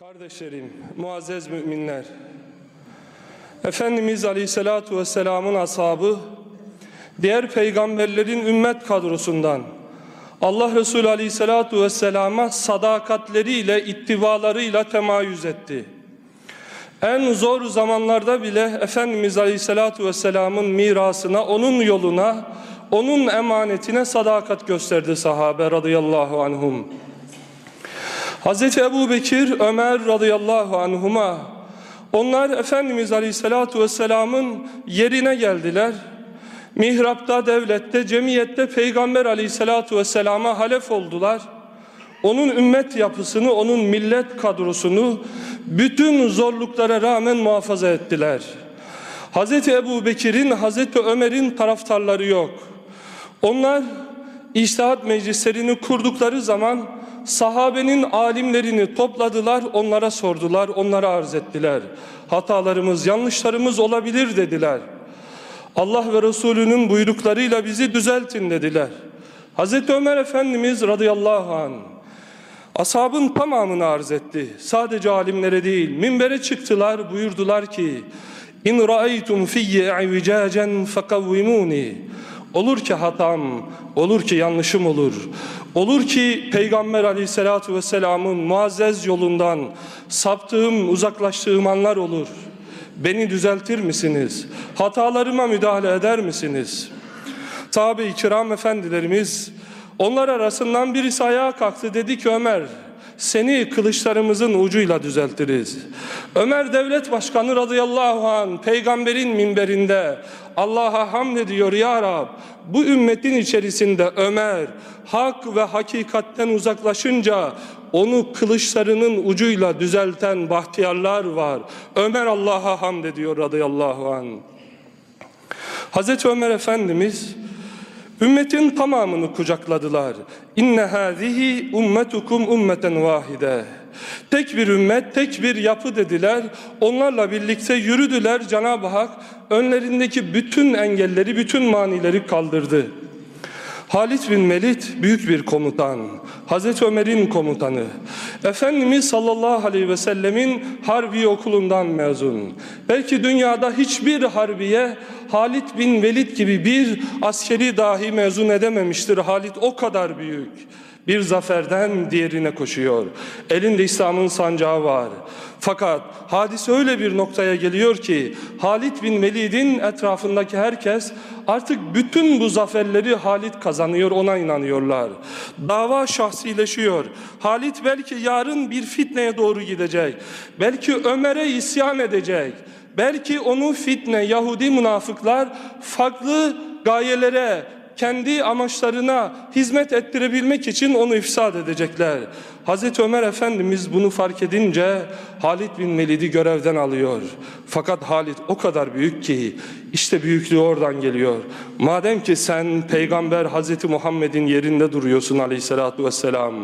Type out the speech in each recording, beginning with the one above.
Kardeşlerim, muazzez müminler. Efendimiz Aleyhisselatu Vesselam'ın ashabı, diğer peygamberlerin ümmet kadrosundan Allah Resulü Aleyhisselatu Vesselam'a sadakatleriyle, ittibalarıyla temayüz etti. En zor zamanlarda bile Efendimiz Aleyhisselatu Vesselam'ın mirasına, onun yoluna, onun emanetine sadakat gösterdi sahabe radıyallahu anhum. Hazreti Ebu Bekir, Ömer radıyallahu anhuma onlar Efendimiz Aleyhisselatü Vesselam'ın yerine geldiler. Mihrapta, devlette, cemiyette Peygamber Aleyhisselatü Vesselam'a halef oldular. Onun ümmet yapısını, onun millet kadrosunu bütün zorluklara rağmen muhafaza ettiler. Hazreti Ebu Bekir'in, Hazreti Ömer'in taraftarları yok. Onlar İçtihat meclislerini kurdukları zaman sahabenin alimlerini topladılar, onlara sordular, onlara arz ettiler. Hatalarımız, yanlışlarımız olabilir dediler. Allah ve Resulünün buyruklarıyla bizi düzeltin dediler. Hazreti Ömer Efendimiz radıyallahu anh ashabın tamamını arz etti. Sadece alimlere değil, minbere çıktılar, buyurdular ki İn ra'aytum fiyye i'vicacen fekavvimuni Olur ki hatam, olur ki yanlışım olur. Olur ki Peygamber aleyhissalatu vesselamın muazzez yolundan saptığım, uzaklaştığım anlar olur. Beni düzeltir misiniz? Hatalarıma müdahale eder misiniz? Sahabe-i kiram efendilerimiz, onlar arasından birisi ayağa kalktı dedi ki Ömer, seni kılıçlarımızın ucuyla düzeltiriz. Ömer devlet başkanı radıyallahu an peygamberin minberinde Allah'a hamd ediyor ya Rab. Bu ümmetin içerisinde Ömer hak ve hakikatten uzaklaşınca onu kılıçlarının ucuyla düzelten bahtiyarlar var. Ömer Allah'a hamd ediyor radıyallahu an. Hazreti Ömer Efendimiz Ümmetin tamamını kucakladılar. İnne hâzihi ummetukum ummeten vahide. Tek bir ümmet, tek bir yapı dediler. Onlarla birlikte yürüdüler. Cenab-ı Hak önlerindeki bütün engelleri, bütün manileri kaldırdı. Halit bin Melid büyük bir komutan. Hazreti Ömer'in komutanı. Efendimiz sallallahu aleyhi ve sellemin harbi okulundan mezun. Belki dünyada hiçbir harbiye Halit bin Velid gibi bir askeri dahi mezun edememiştir. Halit o kadar büyük. Bir zaferden diğerine koşuyor. Elinde İslam'ın sancağı var. Fakat hadis öyle bir noktaya geliyor ki Halit bin Velid'in etrafındaki herkes artık bütün bu zaferleri Halit kazanıyor ona inanıyorlar. Dava şahsileşiyor. Halit belki yarın bir fitneye doğru gidecek. Belki Ömer'e isyan edecek. Belki onu fitne, Yahudi münafıklar farklı gayelere, kendi amaçlarına hizmet ettirebilmek için onu ifsad edecekler. Hazreti Ömer Efendimiz bunu fark edince Halid bin Velid'i görevden alıyor. Fakat Halid o kadar büyük ki işte büyüklüğü oradan geliyor. Madem ki sen peygamber Hazreti Muhammed'in yerinde duruyorsun aleyhissalatü vesselam.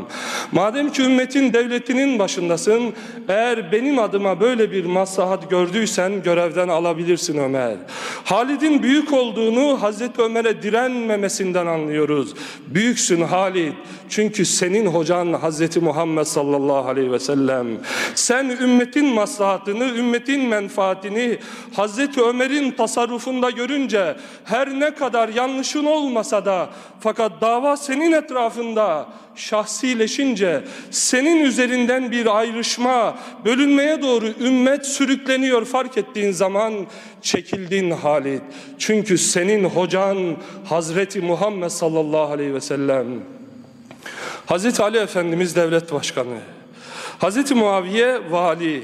Madem ki ümmetin devletinin başındasın eğer benim adıma böyle bir maslahat gördüysen görevden alabilirsin Ömer. Halid'in büyük olduğunu Hazreti Ömer'e direnmemesinden anlıyoruz. Büyüksün Halid çünkü senin hocan Hazreti Muhammed sallallahu aleyhi ve sellem. Sen ümmetin maslahatını, ümmetin menfaatini Hazreti Ömer'in tasarrufunda görünce her ne kadar yanlışın olmasa da fakat dava senin etrafında şahsileşince senin üzerinden bir ayrışma, bölünmeye doğru ümmet sürükleniyor fark ettiğin zaman çekildin Halid. Çünkü senin hocan Hazreti Muhammed sallallahu aleyhi ve sellem. Hazreti Ali Efendimiz devlet başkanı. Hazreti Muaviye vali.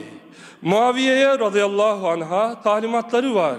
Muaviye'ye radıyallahu anha talimatları var.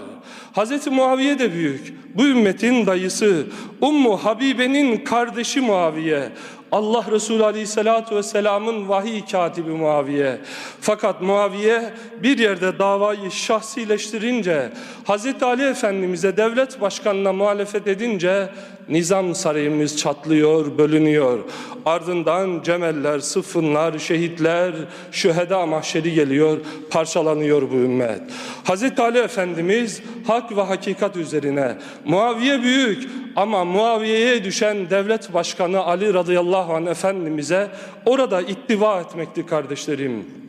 Hazreti Muaviye de büyük. Bu ümmetin dayısı. Ummu Habibe'nin kardeşi Muaviye. Allah Resulü Aleyhisselatü Vesselam'ın vahiy katibi Muaviye. Fakat Muaviye bir yerde davayı şahsileştirince, Hazreti Ali Efendimiz'e devlet başkanına muhalefet edince nizam sarayımız çatlıyor, bölünüyor. Ardından cemeller, sıfınlar, şehitler, şüheda mahşeri geliyor, parçalanıyor bu ümmet. Hazreti Ali Efendimiz hak ve hakikat üzerine. Muaviye büyük ama Muaviye'ye düşen devlet başkanı Ali radıyallahu anh Efendimiz'e orada ittiva etmekti kardeşlerim.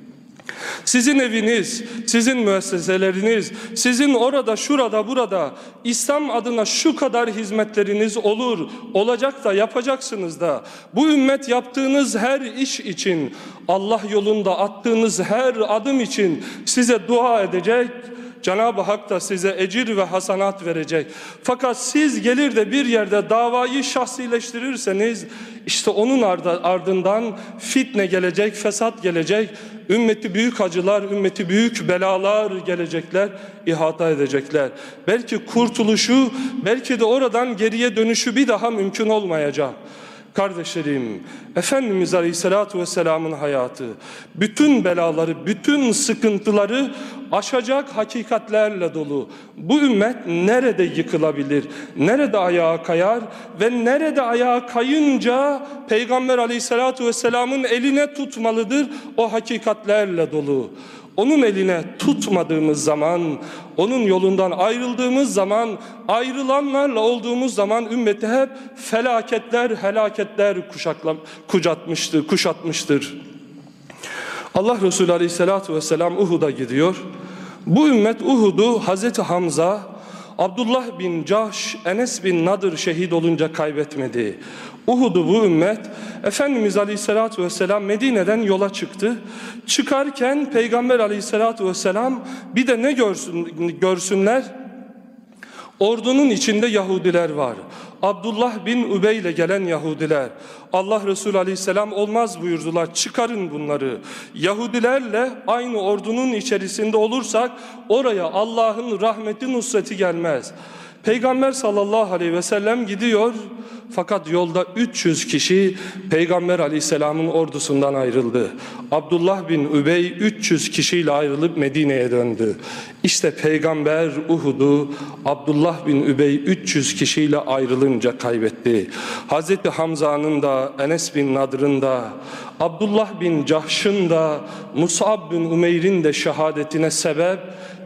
Sizin eviniz, sizin müesseseleriniz, sizin orada, şurada, burada İslam adına şu kadar hizmetleriniz olur, olacak da yapacaksınız da. Bu ümmet yaptığınız her iş için, Allah yolunda attığınız her adım için size dua edecek, Cenab-ı Hak da size ecir ve hasanat verecek. Fakat siz gelir de bir yerde davayı şahsileştirirseniz işte onun ardından fitne gelecek, fesat gelecek. Ümmeti büyük acılar, ümmeti büyük belalar gelecekler, ihata edecekler. Belki kurtuluşu, belki de oradan geriye dönüşü bir daha mümkün olmayacak. Kardeşlerim, Efendimiz Aleyhisselatü Vesselam'ın hayatı, bütün belaları, bütün sıkıntıları aşacak hakikatlerle dolu. Bu ümmet nerede yıkılabilir, nerede ayağa kayar ve nerede ayağa kayınca Peygamber Aleyhisselatü Vesselam'ın eline tutmalıdır o hakikatlerle dolu. Onun eline tutmadığımız zaman, onun yolundan ayrıldığımız zaman, ayrılanlarla olduğumuz zaman ümmeti hep felaketler, helaketler kuşakla, kuşatmıştır, kuşatmıştır. Allah Resulü Aleyhisselatü Vesselam Uhud'a gidiyor. Bu ümmet Uhud'u Hazreti Hamza, Abdullah bin Cahş, Enes bin Nadır şehit olunca kaybetmedi. Uhud'u bu ümmet Efendimiz Aleyhisselatü Vesselam Medine'den yola çıktı. Çıkarken Peygamber Aleyhisselatü Vesselam bir de ne görsün, görsünler? Ordunun içinde Yahudiler var. Abdullah bin Übey ile gelen Yahudiler. Allah Resulü Aleyhisselam olmaz buyurdular. Çıkarın bunları. Yahudilerle aynı ordunun içerisinde olursak oraya Allah'ın rahmeti nusreti gelmez. Peygamber sallallahu aleyhi ve sellem gidiyor fakat yolda 300 kişi Peygamber aleyhisselamın ordusundan ayrıldı. Abdullah bin Übey 300 kişiyle ayrılıp Medine'ye döndü. İşte Peygamber Uhud'u Abdullah bin Übey 300 kişiyle ayrılınca kaybetti. Hazreti Hamza'nın da Enes bin Nadr'ın da Abdullah bin Cahş'ın da Musab bin Umeyr'in de şehadetine sebep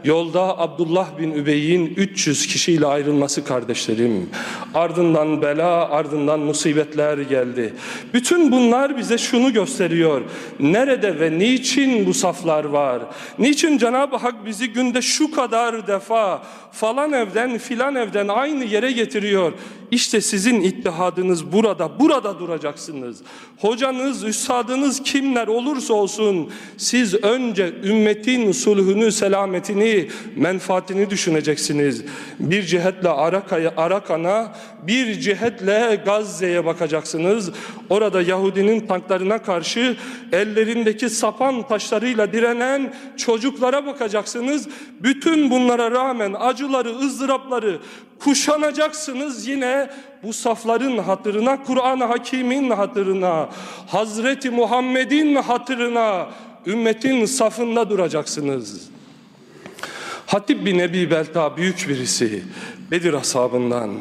Yolda Abdullah bin Übey'in 300 kişiyle ayrılması kardeşlerim. Ardından bela, ardından musibetler geldi. Bütün bunlar bize şunu gösteriyor. Nerede ve niçin bu saflar var? Niçin Cenab-ı Hak bizi günde şu kadar defa falan evden filan evden aynı yere getiriyor? İşte sizin ittihadınız burada, burada duracaksınız. Hocanız, üstadınız kimler olursa olsun siz önce ümmetin sulhünü, selametini, menfaatini düşüneceksiniz. Bir cihetle Araka'ya, Arakan'a, bir cihetle Gazze'ye bakacaksınız. Orada Yahudinin tanklarına karşı ellerindeki sapan taşlarıyla direnen çocuklara bakacaksınız. Bütün bunlara rağmen acıları, ızdırapları kuşanacaksınız yine bu safların hatırına, Kur'an-ı Hakim'in hatırına, Hazreti Muhammed'in hatırına, ümmetin safında duracaksınız. Hatip bin Ebi Belta büyük birisi. Bedir ashabından.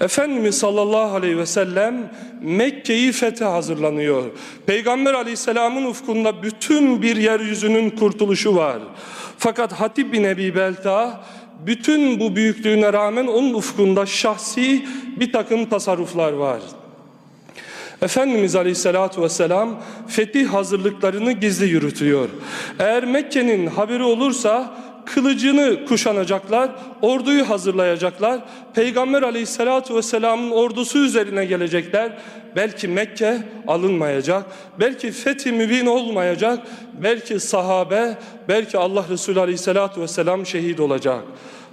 Efendimiz sallallahu aleyhi ve sellem Mekke'yi fethe hazırlanıyor. Peygamber aleyhisselamın ufkunda bütün bir yeryüzünün kurtuluşu var. Fakat Hatip bin Ebi Belta bütün bu büyüklüğüne rağmen onun ufkunda şahsi bir takım tasarruflar var. Efendimiz Aleyhisselatü Vesselam fetih hazırlıklarını gizli yürütüyor. Eğer Mekke'nin haberi olursa kılıcını kuşanacaklar, orduyu hazırlayacaklar. Peygamber aleyhissalatu vesselamın ordusu üzerine gelecekler. Belki Mekke alınmayacak, belki fethi mübin olmayacak, belki sahabe, belki Allah Resulü aleyhissalatu vesselam şehit olacak.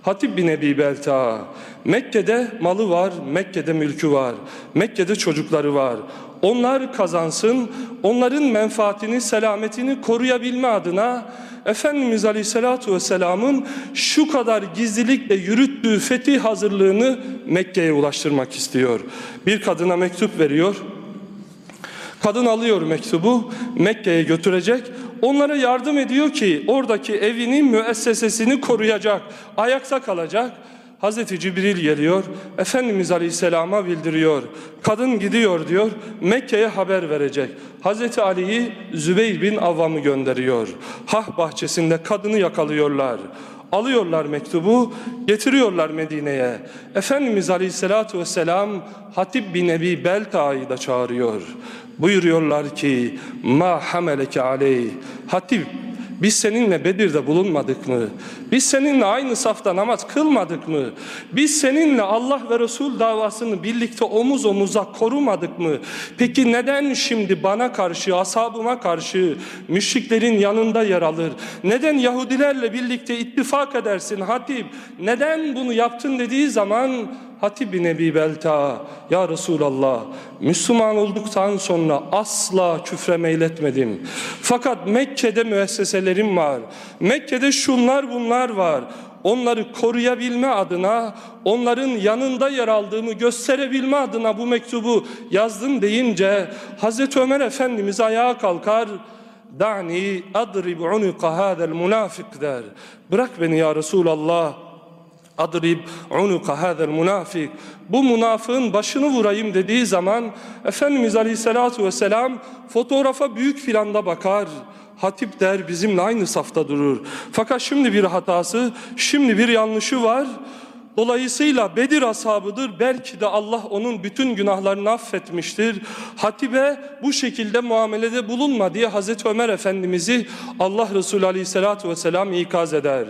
Hatip bin Ebi Belta, Mekke'de malı var, Mekke'de mülkü var, Mekke'de çocukları var. Onlar kazansın, onların menfaatini, selametini koruyabilme adına Efendimiz Aleyhisselatü Vesselam'ın şu kadar gizlilikle yürüttüğü fetih hazırlığını Mekke'ye ulaştırmak istiyor. Bir kadına mektup veriyor. Kadın alıyor mektubu Mekke'ye götürecek. Onlara yardım ediyor ki oradaki evinin müessesesini koruyacak, ayakta kalacak. Hazreti Cibril geliyor, Efendimiz Aleyhisselam'a bildiriyor. Kadın gidiyor diyor, Mekke'ye haber verecek. Hazreti Ali'yi Zübeyir bin Avvam'ı gönderiyor. Hah bahçesinde kadını yakalıyorlar. Alıyorlar mektubu, getiriyorlar Medine'ye. Efendimiz Aleyhisselatü Vesselam Hatip bin Ebi Belta'yı da çağırıyor. Buyuruyorlar ki, ma hameleke aleyh. Hatip Biz seninle Bedir'de bulunmadık mı? Biz seninle aynı safta namaz kılmadık mı? Biz seninle Allah ve Resul davasını birlikte omuz omuza korumadık mı? Peki neden şimdi bana karşı, ashabıma karşı müşriklerin yanında yer alır? Neden Yahudilerle birlikte ittifak edersin Hatip? Neden bunu yaptın dediği zaman Hatib bin Ebi Belta, Ya Resulallah, Müslüman olduktan sonra asla küfre meyletmedim. Fakat Mekke'de müesseselerim var. Mekke'de şunlar bunlar var. Onları koruyabilme adına, onların yanında yer aldığımı gösterebilme adına bu mektubu yazdım deyince Hazreti Ömer Efendimiz ayağa kalkar. Da'ni adrib unuka hadel münafık der. Bırak beni ya Resulallah. Adrib unuka hadel münafik. Bu münafığın başını vurayım dediği zaman Efendimiz Aleyhisselatü Vesselam fotoğrafa büyük planda bakar. Hatip der bizimle aynı safta durur. Fakat şimdi bir hatası, şimdi bir yanlışı var. Dolayısıyla Bedir ashabıdır. Belki de Allah onun bütün günahlarını affetmiştir. Hatibe bu şekilde muamelede bulunma diye Hazreti Ömer Efendimiz'i Allah Resulü Aleyhisselatü Vesselam ikaz eder.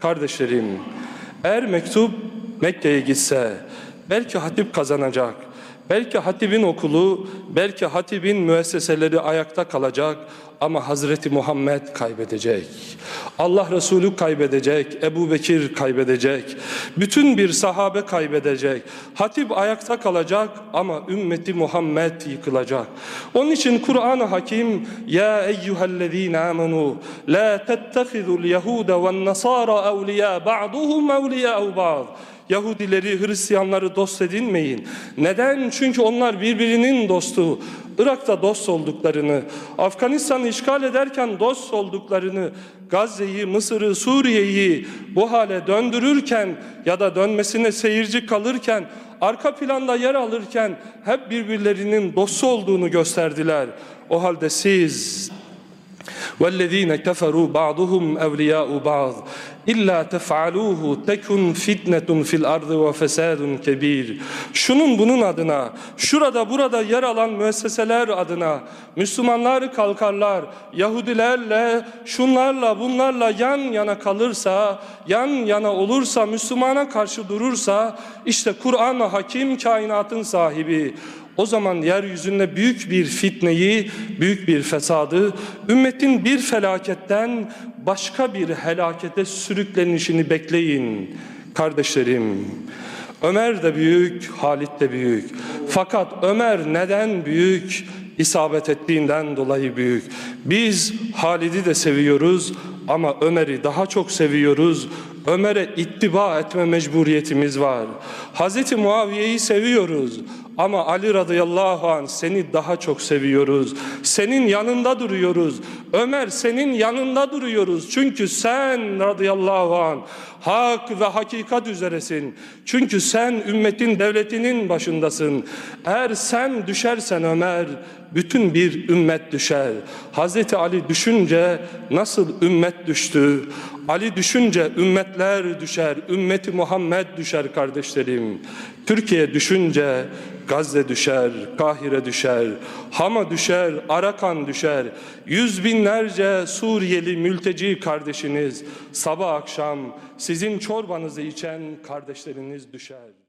Kardeşlerim, eğer mektup Mekke'ye gitse belki hatip kazanacak. Belki hatibin okulu, belki hatibin müesseseleri ayakta kalacak ama Hazreti Muhammed kaybedecek. Allah Resulü kaybedecek, Ebu Bekir kaybedecek, bütün bir sahabe kaybedecek. Hatip ayakta kalacak ama ümmeti Muhammed yıkılacak. Onun için Kur'an-ı Hakim Ya eyyühellezine amenu la tettehidul yehude ve nasara evliya ba'duhum evliya'u ba'd. Yahudileri, Hristiyanları dost edinmeyin. Neden? Çünkü onlar birbirinin dostu. Irak'ta dost olduklarını, Afganistan'ı işgal ederken dost olduklarını, Gazze'yi, Mısır'ı, Suriye'yi bu hale döndürürken ya da dönmesine seyirci kalırken, arka planda yer alırken hep birbirlerinin dostu olduğunu gösterdiler. O halde siz وَالَّذ۪ينَ كَفَرُوا بَعْضُهُمْ اَوْلِيَاءُ بَعْضٍ İlla tef'aluhu tekun fitnetun fil ardı ve fesadun kebir. Şunun bunun adına, şurada burada yer alan müesseseler adına Müslümanlar kalkarlar, Yahudilerle, şunlarla bunlarla yan yana kalırsa, yan yana olursa, Müslümana karşı durursa, işte Kur'an hakim kainatın sahibi. O zaman yeryüzünde büyük bir fitneyi, büyük bir fesadı, ümmetin bir felaketten başka bir helakete sürüklenişini bekleyin kardeşlerim. Ömer de büyük, Halit de büyük. Fakat Ömer neden büyük? İsabet ettiğinden dolayı büyük. Biz Halid'i de seviyoruz ama Ömer'i daha çok seviyoruz. Ömer'e ittiba etme mecburiyetimiz var. Hazreti Muaviye'yi seviyoruz ama Ali radıyallahu anh seni daha çok seviyoruz. Senin yanında duruyoruz. Ömer senin yanında duruyoruz. Çünkü sen radıyallahu anh hak ve hakikat üzeresin. Çünkü sen ümmetin devletinin başındasın. Eğer sen düşersen Ömer bütün bir ümmet düşer. Hazreti Ali düşünce nasıl ümmet düştü? Ali düşünce ümmetler düşer. Ümmeti Muhammed düşer kardeşlerim. Türkiye düşünce Gazze düşer, Kahire düşer, Hama düşer, Arakan düşer. Yüz binlerce Suriyeli mülteci kardeşiniz sabah akşam sizin çorbanızı içen kardeşleriniz düşer.